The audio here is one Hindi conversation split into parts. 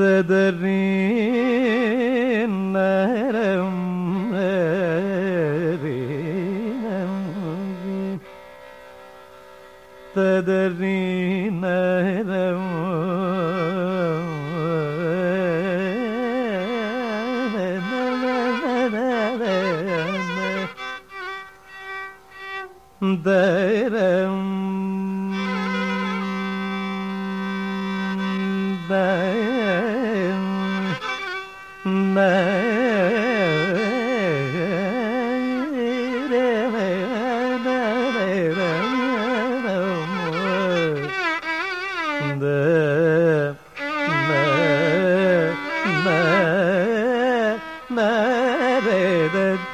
നരം തദരീ നരം ദയ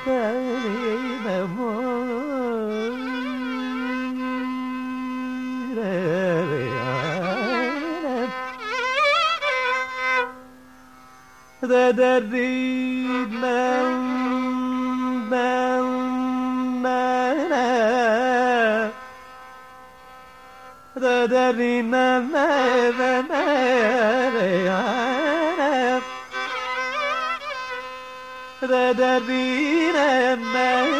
said है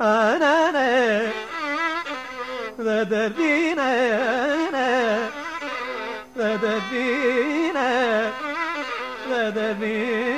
anane dadadina anane dadadina dadadina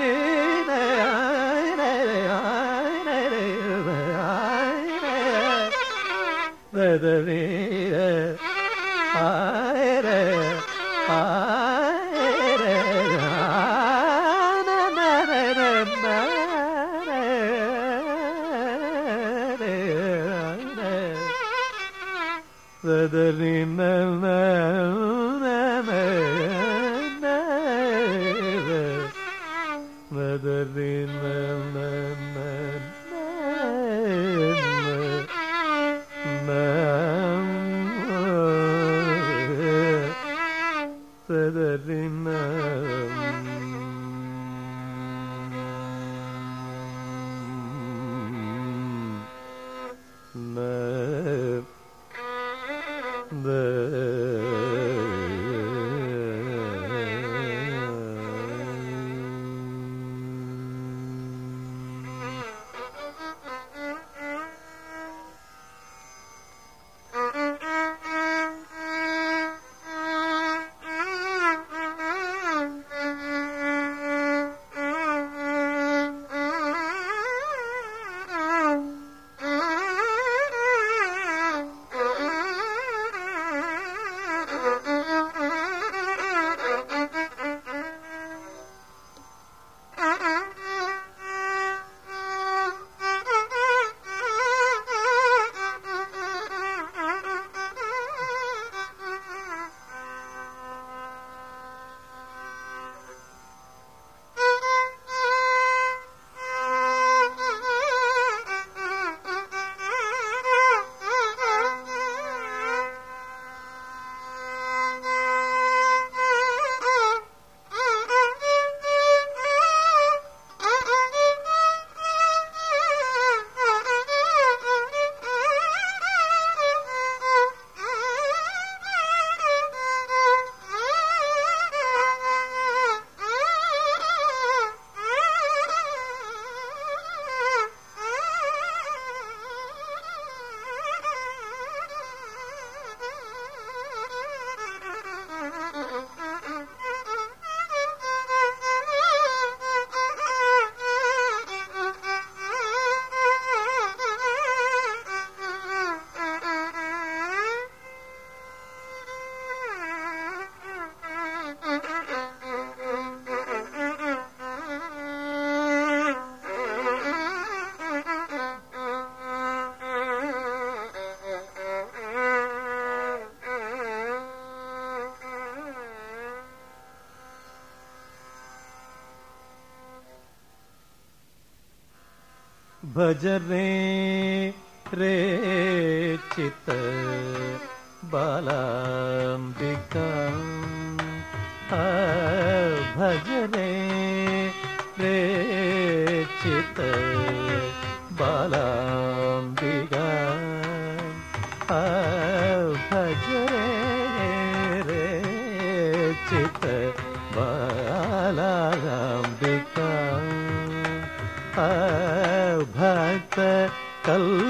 भज रे रे चित बालाम्बिका भज रे रे चित बालाम्बिका भज रे रे चित बालाम्बिका கல்ல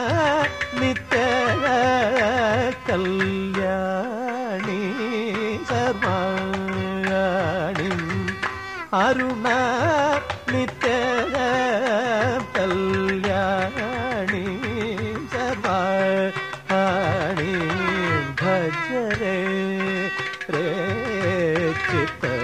चित्त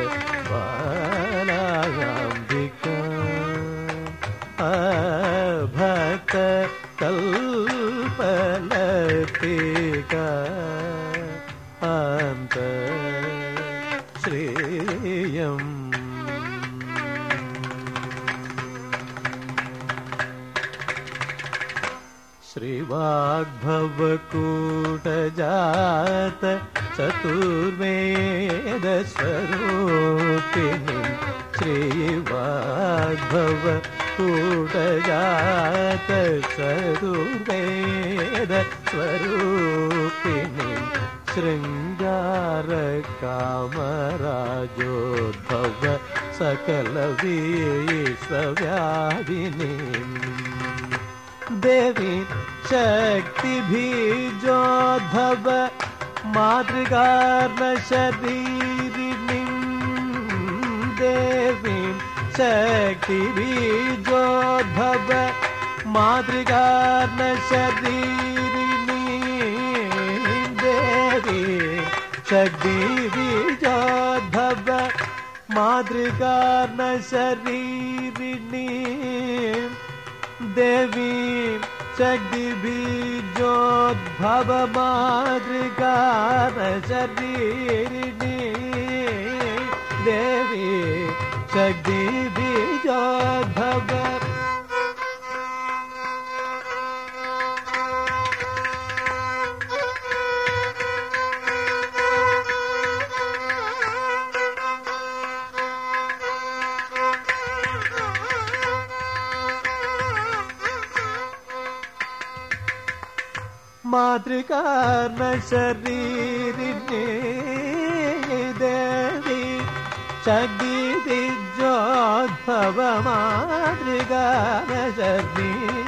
जात सरुवेद स्वरूपिणी सकल कामराजोद्भव सकलवीसव्यादिनी देवी शक्ति भी मातृगार शरीर देवी शक्ति बीजोद्भव मातृकार्ण शरीरिणी देवी शक्ति बीजोद्भव मातृकार्ण शरीरिणी देवी शक्ति बीजोद्भव मातृकार्ण शरीरिणी देवी सदी बीजो भग മാതൃകാ ശരീരിനെ ദേവി ശക്തി ौव मातृगानशक्ति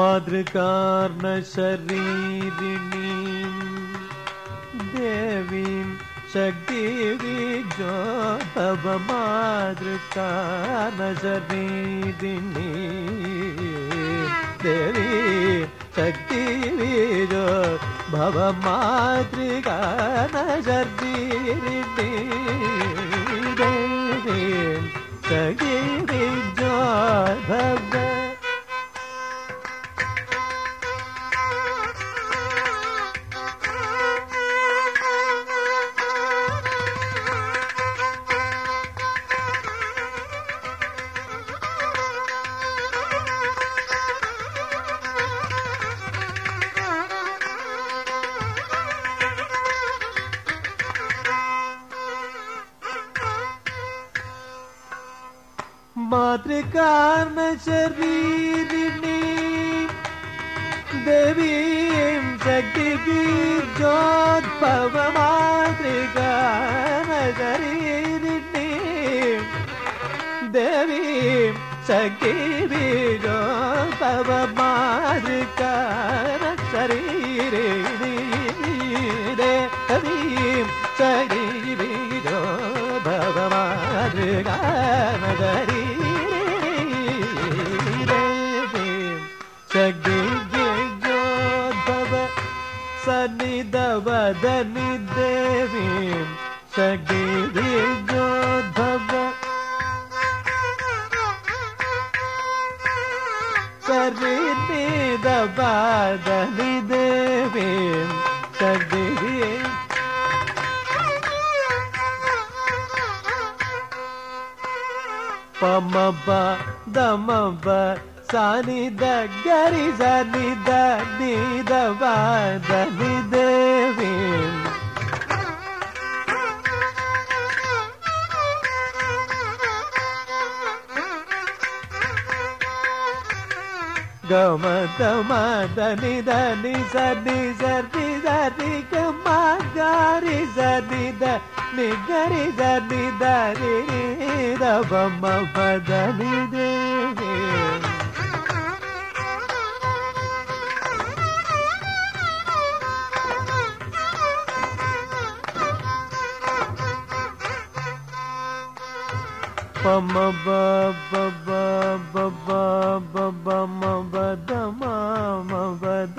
मातृकार्णशरीरिणी देवी शक्तिविजो तव मातृकार्णशरीरिणी देवी शक्तिविजो भव मातृकार्णशरीरिणी ीदिनी देवी जगबी जो भवाजरी देवी जगि ಸರಿದ ಬಾದಲಿದೇವೆ ಸದಿರಿ ಪಮ ಬ ದಮ ಬ ಸಾನಿದ ಗರಿ ಸನಿದ ನೀದ ಬಾದಲಿದೆ gamata madani dani sadi sadi sadi kamagari sadi dani gari sadi dari re da bamma dani పమ బబ బబ బబ మబద మబద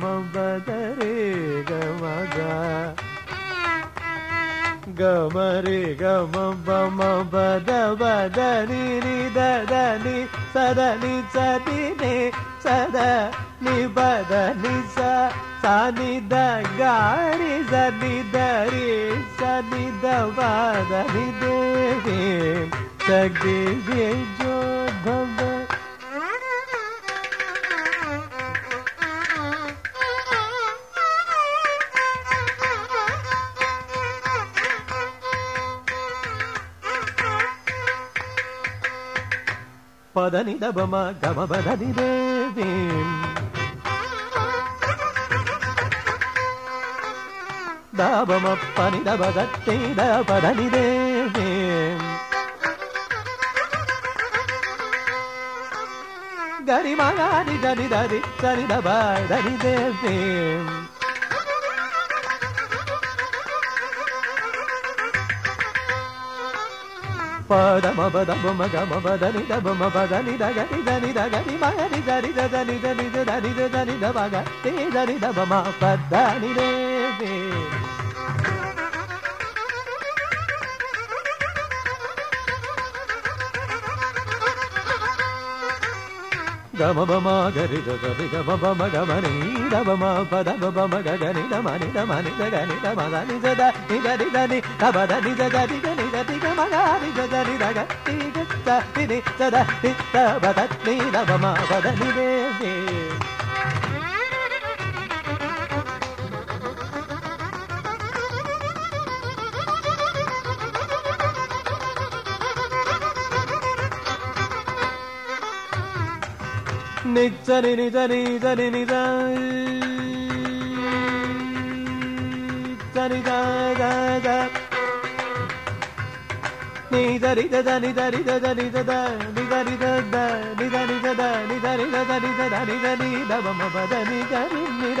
మబద రే గమగ గమ రే గమ బమ బద బద ని ని దద ని సద ని సది ని సద ని బద ని స ಸನಿ ದ ಗಾರಿ ಸನಿ ದರೆ ಸನಿ ದ ವಾದಿ ದೇವಿ ಸಗಿ ಜೋ ಭವ ಪದ ನಿದ ಬಮ ಗಮ ಬದನಿ ದೇವಿ దాబమప్పని దబగట్టే దాపదని దేవే గరిమగాని గని దరి సరి దబాడని దేవే పదమబదమగమబదని దమబదని దగని దని దగని మగని దరి దని దని దని దని దని దమగ దని దబమ పద్దని రే గమబమాగరి గగరి గమబమ గమని దమమ పద బమ గగని దమని దమని గగని దమద నిజ ద నిజ నిజ ని దమద నిజ గ నిజ నిజ తి గమగ నిజ గ నిజ గ తి గ త ని నిజ ద ని దమద ని దమమ పద నిజే నిజరి నిజరి జరి నిజ జరి నిదరి దద నిదరి దద నిదద నిదరి దద నిదరి దద నిదరి దద నిదద నిదని నవమ బద నిదరి నిద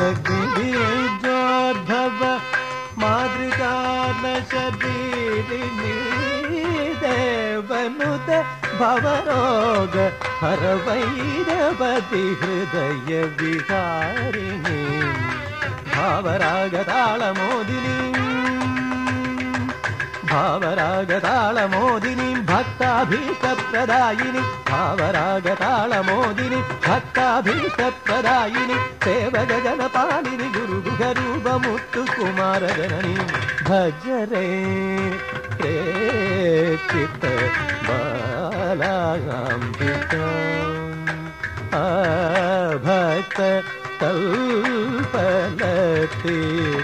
गुद्ध मातृका न शबीरित भवरोग हर भैरपति हृदय विहारिणी भावरागदाळ मोदिनी भावरागदाळ मोदिनी भक्ताभिषत्पदायिनि भावरागताल मोदिनी भक्ताभिषत्पदायिनि भगन पानि गुरुगरू गम कुमारजन भजरे हे चित्रम् भक्लि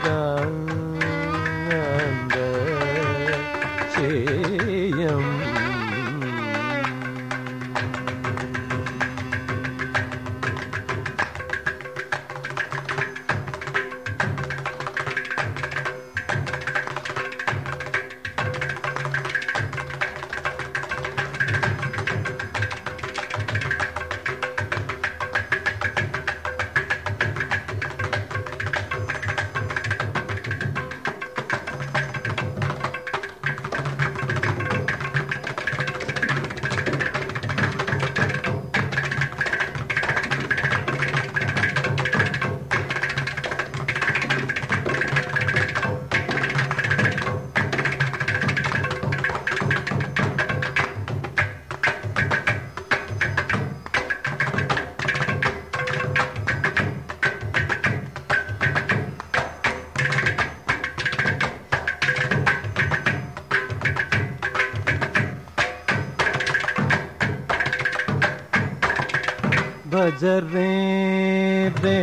नजरें दे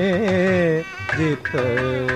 जित